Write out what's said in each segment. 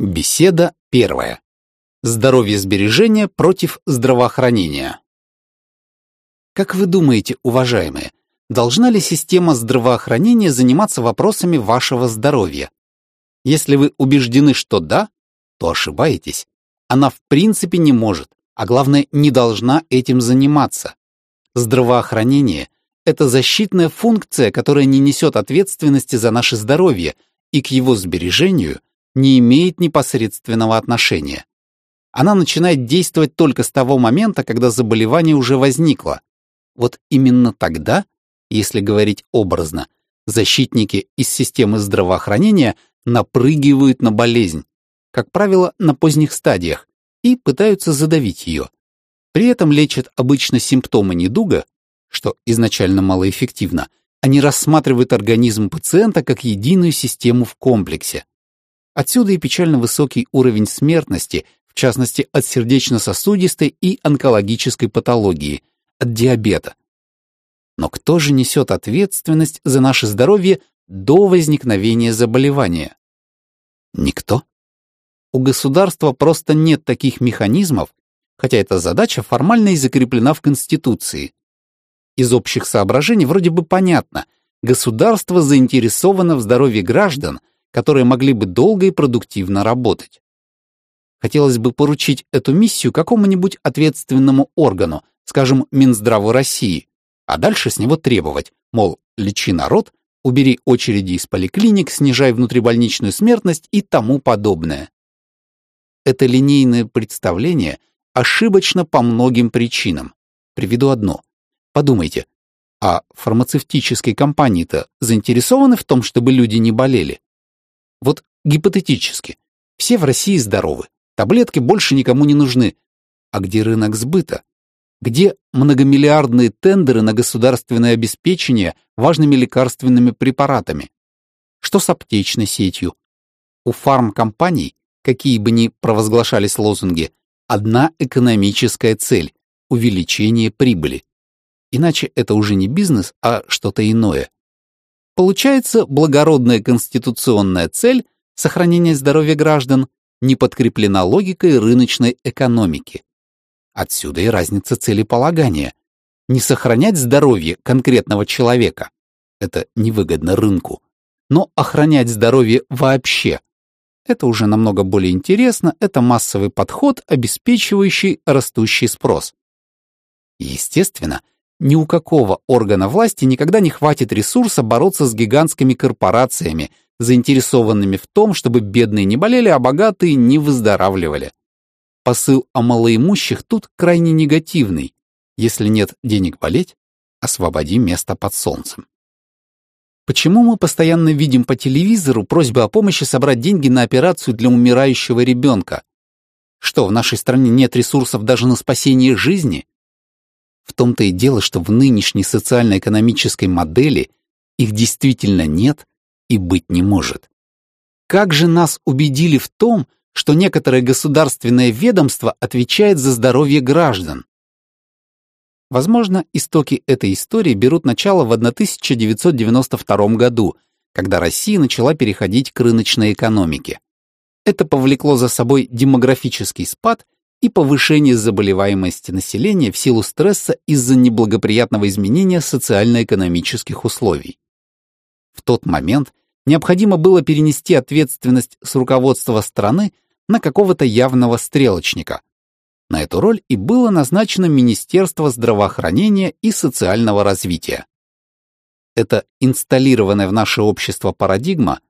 Беседа первая. Здоровье сбережения против здравоохранения. Как вы думаете, уважаемые, должна ли система здравоохранения заниматься вопросами вашего здоровья? Если вы убеждены, что да, то ошибаетесь. Она в принципе не может, а главное, не должна этим заниматься. Здравоохранение – это защитная функция, которая не несет ответственности за наше здоровье, и к его сбережению – не имеет непосредственного отношения. Она начинает действовать только с того момента, когда заболевание уже возникло. Вот именно тогда, если говорить образно, защитники из системы здравоохранения напрыгивают на болезнь, как правило, на поздних стадиях, и пытаются задавить ее. При этом лечат обычно симптомы недуга, что изначально малоэффективно, они рассматривают организм пациента как единую систему в комплексе. Отсюда и печально высокий уровень смертности, в частности от сердечно-сосудистой и онкологической патологии, от диабета. Но кто же несет ответственность за наше здоровье до возникновения заболевания? Никто. У государства просто нет таких механизмов, хотя эта задача формально и закреплена в Конституции. Из общих соображений вроде бы понятно, государство заинтересовано в здоровье граждан – которые могли бы долго и продуктивно работать. Хотелось бы поручить эту миссию какому-нибудь ответственному органу, скажем, Минздраву России, а дальше с него требовать, мол, лечи народ, убери очереди из поликлиник, снижай внутрибольничную смертность и тому подобное. Это линейное представление ошибочно по многим причинам. Приведу одно. Подумайте, а фармацевтические компании-то заинтересованы в том, чтобы люди не болели? Вот гипотетически. Все в России здоровы. Таблетки больше никому не нужны. А где рынок сбыта? Где многомиллиардные тендеры на государственное обеспечение важными лекарственными препаратами? Что с аптечной сетью? У фармкомпаний, какие бы ни провозглашались лозунги, одна экономическая цель – увеличение прибыли. Иначе это уже не бизнес, а что-то иное. Получается, благородная конституционная цель сохранения здоровья граждан не подкреплена логикой рыночной экономики. Отсюда и разница целеполагания. Не сохранять здоровье конкретного человека – это невыгодно рынку, но охранять здоровье вообще – это уже намного более интересно, это массовый подход, обеспечивающий растущий спрос. Естественно, ни у какого органа власти никогда не хватит ресурса бороться с гигантскими корпорациями, заинтересованными в том, чтобы бедные не болели, а богатые не выздоравливали. Посыл о малоимущих тут крайне негативный. Если нет денег болеть, освободи место под солнцем. Почему мы постоянно видим по телевизору просьбы о помощи собрать деньги на операцию для умирающего ребенка? Что, в нашей стране нет ресурсов даже на спасение жизни? В том-то и дело, что в нынешней социально-экономической модели их действительно нет и быть не может. Как же нас убедили в том, что некоторое государственное ведомство отвечает за здоровье граждан? Возможно, истоки этой истории берут начало в 1992 году, когда Россия начала переходить к рыночной экономике. Это повлекло за собой демографический спад и повышение заболеваемости населения в силу стресса из-за неблагоприятного изменения социально-экономических условий. В тот момент необходимо было перенести ответственность с руководства страны на какого-то явного стрелочника. На эту роль и было назначено Министерство здравоохранения и социального развития. Это инсталлированная в наше общество парадигма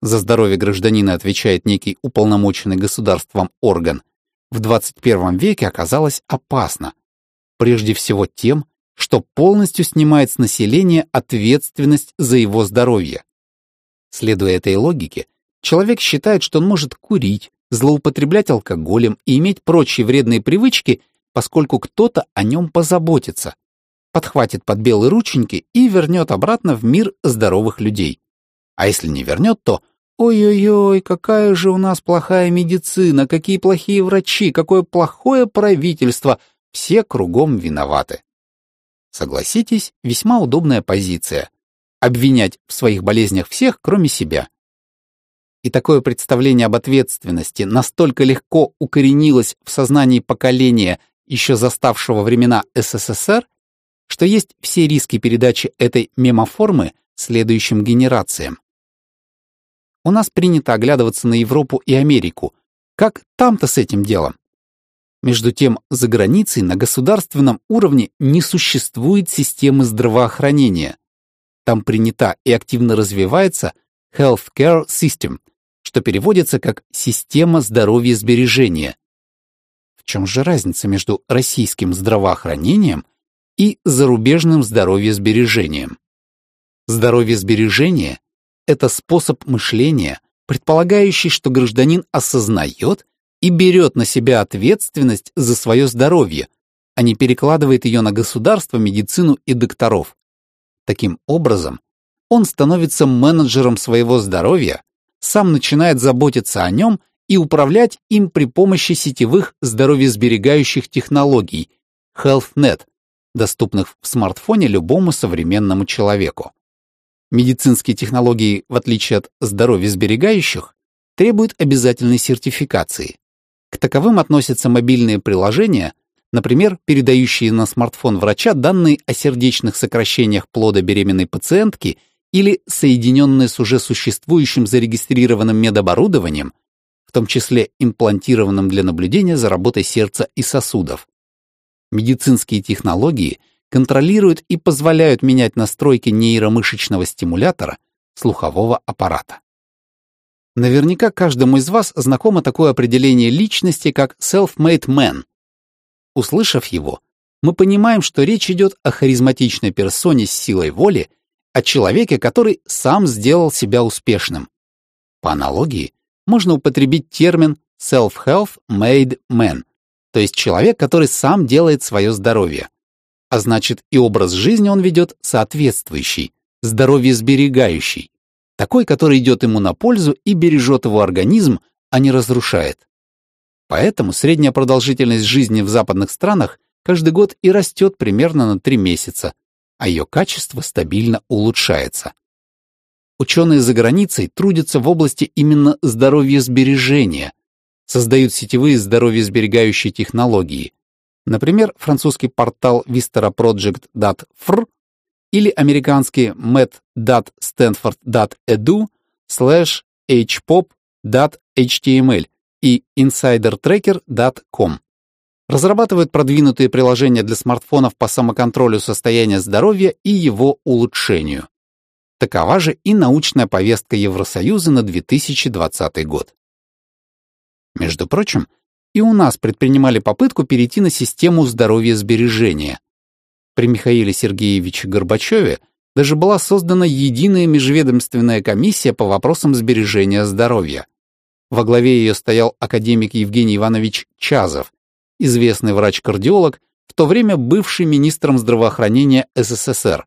за здоровье гражданина отвечает некий уполномоченный государством орган – в 21 веке оказалось опасно. Прежде всего тем, что полностью снимает с населения ответственность за его здоровье. Следуя этой логике, человек считает, что он может курить, злоупотреблять алкоголем и иметь прочие вредные привычки, поскольку кто-то о нем позаботится, подхватит под белые рученьки и вернет обратно в мир здоровых людей. А если не вернет, то Ой-ой-ой, какая же у нас плохая медицина, какие плохие врачи, какое плохое правительство, все кругом виноваты. Согласитесь, весьма удобная позиция. Обвинять в своих болезнях всех, кроме себя. и такое представление об ответственности настолько легко укоренилось в сознании поколения, еще заставшего времена СССР, что есть все риски передачи этой мемоформы следующим генерациям. У нас принято оглядываться на Европу и Америку. Как там-то с этим делом? Между тем, за границей на государственном уровне не существует системы здравоохранения. Там принята и активно развивается Healthcare System, что переводится как «система здоровья сбережения». В чем же разница между российским здравоохранением и зарубежным здоровье-сбережением? Здоровье-сбережение — это способ мышления, предполагающий, что гражданин осознает и берет на себя ответственность за свое здоровье, а не перекладывает ее на государство, медицину и докторов. Таким образом, он становится менеджером своего здоровья, сам начинает заботиться о нем и управлять им при помощи сетевых здоровьесберегающих технологий HealthNet, доступных в смартфоне любому современному человеку. Медицинские технологии, в отличие от здоровьесберегающих, требуют обязательной сертификации. К таковым относятся мобильные приложения, например, передающие на смартфон врача данные о сердечных сокращениях плода беременной пациентки или соединенные с уже существующим зарегистрированным медоборудованием, в том числе имплантированным для наблюдения за работой сердца и сосудов. Медицинские технологии контролируют и позволяют менять настройки нейромышечного стимулятора слухового аппарата. Наверняка каждому из вас знакомо такое определение личности, как self-made man. Услышав его, мы понимаем, что речь идет о харизматичной персоне с силой воли, о человеке, который сам сделал себя успешным. По аналогии, можно употребить термин self-health made man, то есть человек, который сам делает свое здоровье. А значит, и образ жизни он ведет соответствующий, здоровье сберегающий такой, который идет ему на пользу и бережет его организм, а не разрушает. Поэтому средняя продолжительность жизни в западных странах каждый год и растет примерно на 3 месяца, а ее качество стабильно улучшается. Ученые за границей трудятся в области именно здоровья сбережения, создают сетевые здоровьесберегающие технологии. Например, французский портал vistaraproject.fr или американский met.stanford.edu slash hpop.html и insidertracker.com. Разрабатывают продвинутые приложения для смартфонов по самоконтролю состояния здоровья и его улучшению. Такова же и научная повестка Евросоюза на 2020 год. Между прочим, и у нас предпринимали попытку перейти на систему здоровья сбережения, при Михаиле Сергеевиче Горбачеве даже была создана единая межведомственная комиссия по вопросам сбережения здоровья. Во главе ее стоял академик Евгений Иванович Чазов, известный врач-кардиолог, в то время бывший министром здравоохранения СССР.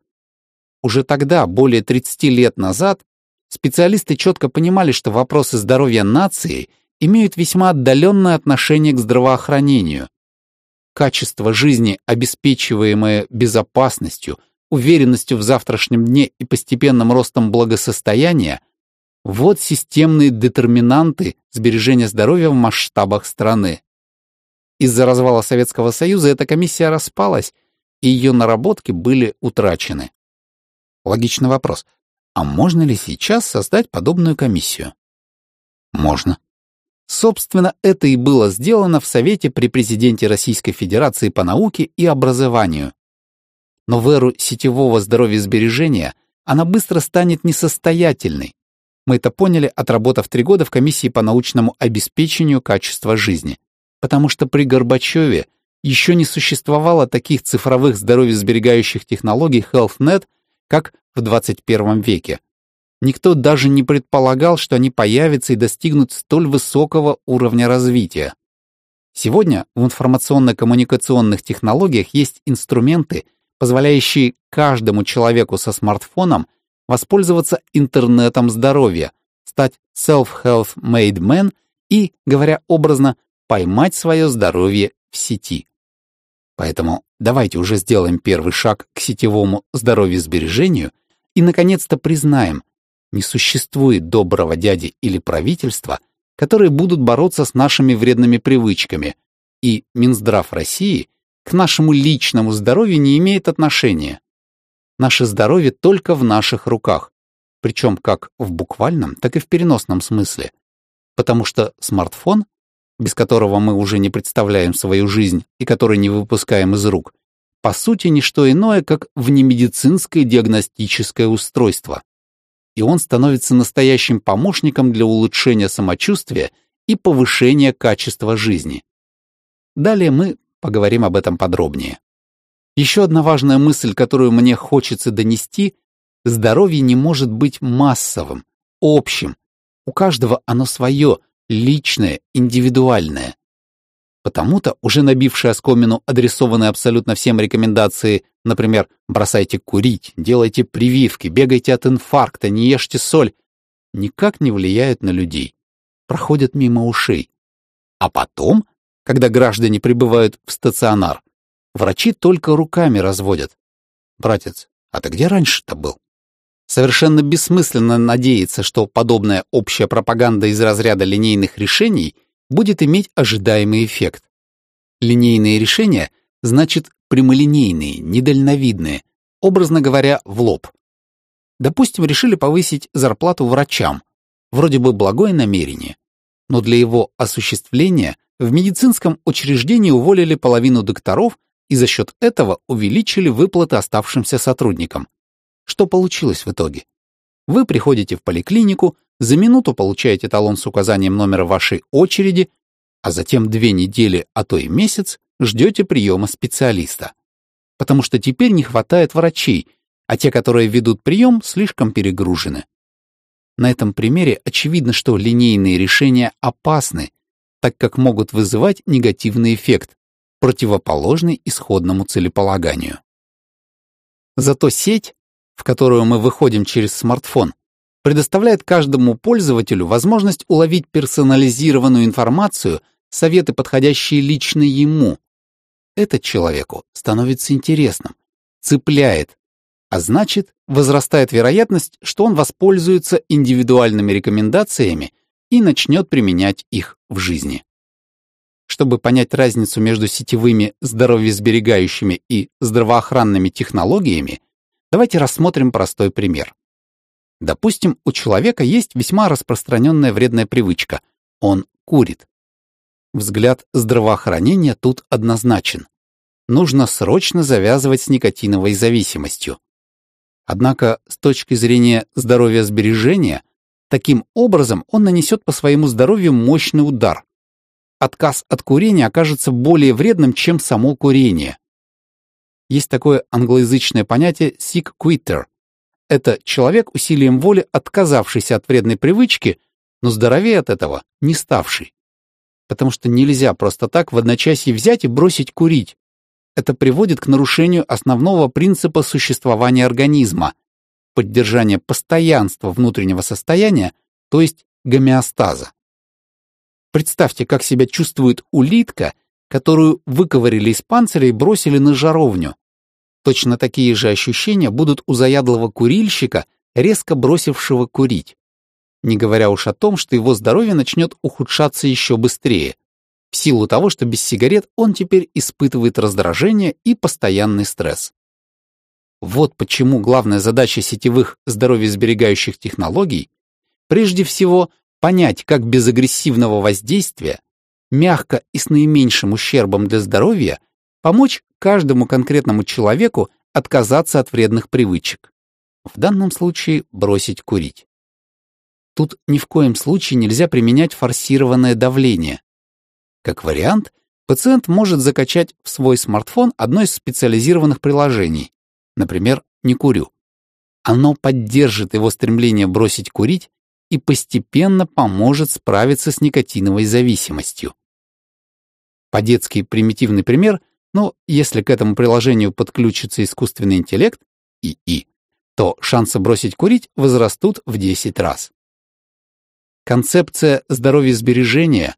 Уже тогда, более 30 лет назад, специалисты четко понимали, что вопросы здоровья нации имеют весьма отдаленное отношение к здравоохранению, качество жизни, обеспечиваемое безопасностью, уверенностью в завтрашнем дне и постепенным ростом благосостояния, вот системные детерминанты сбережения здоровья в масштабах страны. Из-за развала Советского Союза эта комиссия распалась, и ее наработки были утрачены. Логичный вопрос. А можно ли сейчас создать подобную комиссию? Можно. Собственно, это и было сделано в Совете при президенте Российской Федерации по науке и образованию. Но в эру сетевого здоровья сбережения она быстро станет несостоятельной. Мы это поняли, отработав три года в комиссии по научному обеспечению качества жизни. Потому что при Горбачеве еще не существовало таких цифровых здоровьесберегающих технологий HealthNet, как в 21 веке. Никто даже не предполагал, что они появятся и достигнут столь высокого уровня развития. Сегодня в информационно-коммуникационных технологиях есть инструменты, позволяющие каждому человеку со смартфоном воспользоваться интернетом здоровья, стать self-health made man и, говоря образно, поймать свое здоровье в сети. Поэтому давайте уже сделаем первый шаг к сетевому здоровью сбережению и, наконец-то, признаем, Не существует доброго дяди или правительства, которые будут бороться с нашими вредными привычками, и Минздрав России к нашему личному здоровью не имеет отношения. Наше здоровье только в наших руках, причем как в буквальном, так и в переносном смысле, потому что смартфон, без которого мы уже не представляем свою жизнь и который не выпускаем из рук, по сути не что иное, как внемедицинское диагностическое устройство. И он становится настоящим помощником для улучшения самочувствия и повышения качества жизни. Далее мы поговорим об этом подробнее. Еще одна важная мысль, которую мне хочется донести – здоровье не может быть массовым, общим. У каждого оно свое, личное, индивидуальное. Потому-то уже набившие оскомину адресованные абсолютно всем рекомендации, например, бросайте курить, делайте прививки, бегайте от инфаркта, не ешьте соль, никак не влияют на людей, проходят мимо ушей. А потом, когда граждане прибывают в стационар, врачи только руками разводят. Братец, а ты где раньше-то был? Совершенно бессмысленно надеяться, что подобная общая пропаганда из разряда линейных решений – будет иметь ожидаемый эффект. Линейные решения значит прямолинейные, недальновидные, образно говоря, в лоб. Допустим, решили повысить зарплату врачам. Вроде бы благое намерение. Но для его осуществления в медицинском учреждении уволили половину докторов и за счет этого увеличили выплаты оставшимся сотрудникам. Что получилось в итоге? Вы приходите в поликлинику, за минуту получаете талон с указанием номера вашей очереди, а затем две недели, а то и месяц ждете приема специалиста. Потому что теперь не хватает врачей, а те, которые ведут прием, слишком перегружены. На этом примере очевидно, что линейные решения опасны, так как могут вызывать негативный эффект, противоположный исходному целеполаганию. Зато сеть, в которую мы выходим через смартфон, предоставляет каждому пользователю возможность уловить персонализированную информацию, советы, подходящие лично ему. Это человеку становится интересным, цепляет, а значит, возрастает вероятность, что он воспользуется индивидуальными рекомендациями и начнет применять их в жизни. Чтобы понять разницу между сетевыми здоровьесберегающими и здравоохранными технологиями, давайте рассмотрим простой пример. Допустим, у человека есть весьма распространенная вредная привычка. Он курит. Взгляд здравоохранения тут однозначен. Нужно срочно завязывать с никотиновой зависимостью. Однако, с точки зрения здоровья сбережения, таким образом он нанесет по своему здоровью мощный удар. Отказ от курения окажется более вредным, чем само курение. Есть такое англоязычное понятие sick quitter это человек усилием воли, отказавшийся от вредной привычки, но здоровее от этого не ставший. Потому что нельзя просто так в одночасье взять и бросить курить. Это приводит к нарушению основного принципа существования организма – поддержания постоянства внутреннего состояния, то есть гомеостаза. Представьте, как себя чувствует улитка, которую выковырили из панциря и бросили на жаровню. Точно такие же ощущения будут у заядлого курильщика, резко бросившего курить. Не говоря уж о том, что его здоровье начнет ухудшаться еще быстрее, в силу того, что без сигарет он теперь испытывает раздражение и постоянный стресс. Вот почему главная задача сетевых здоровьесберегающих технологий прежде всего понять, как без агрессивного воздействия, мягко и с наименьшим ущербом для здоровья помочь каждому конкретному человеку отказаться от вредных привычек. В данном случае бросить курить. Тут ни в коем случае нельзя применять форсированное давление. Как вариант, пациент может закачать в свой смартфон одно из специализированных приложений, например, «Не курю». Оно поддержит его стремление бросить курить и постепенно поможет справиться с никотиновой зависимостью. По-детски примитивный пример – но если к этому приложению подключится искусственный интеллект, ИИ, то шансы бросить курить возрастут в 10 раз. Концепция здоровья сбережения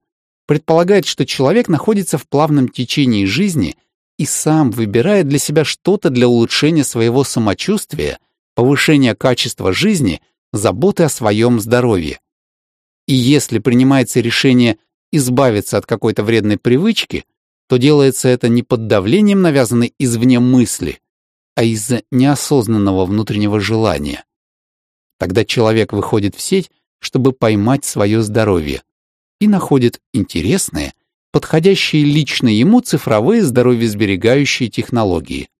предполагает, что человек находится в плавном течении жизни и сам выбирает для себя что-то для улучшения своего самочувствия, повышения качества жизни, заботы о своем здоровье. И если принимается решение избавиться от какой-то вредной привычки, то делается это не под давлением навязанной извне мысли, а из-за неосознанного внутреннего желания. Тогда человек выходит в сеть, чтобы поймать свое здоровье, и находит интересные, подходящие лично ему цифровые здоровьесберегающие технологии,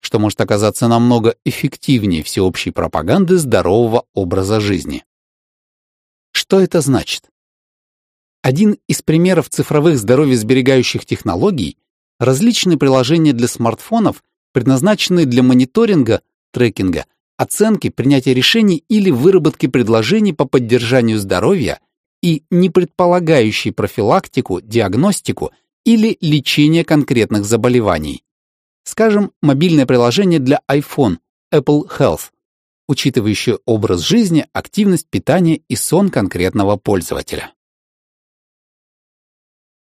что может оказаться намного эффективнее всеобщей пропаганды здорового образа жизни. Что это значит? Один из примеров цифровых здоровьесберегающих технологий — различные приложения для смартфонов, предназначенные для мониторинга, трекинга, оценки, принятия решений или выработки предложений по поддержанию здоровья и не предполагающие профилактику, диагностику или лечение конкретных заболеваний. Скажем, мобильное приложение для iPhone Apple Health, учитывающее образ жизни, активность питания и сон конкретного пользователя.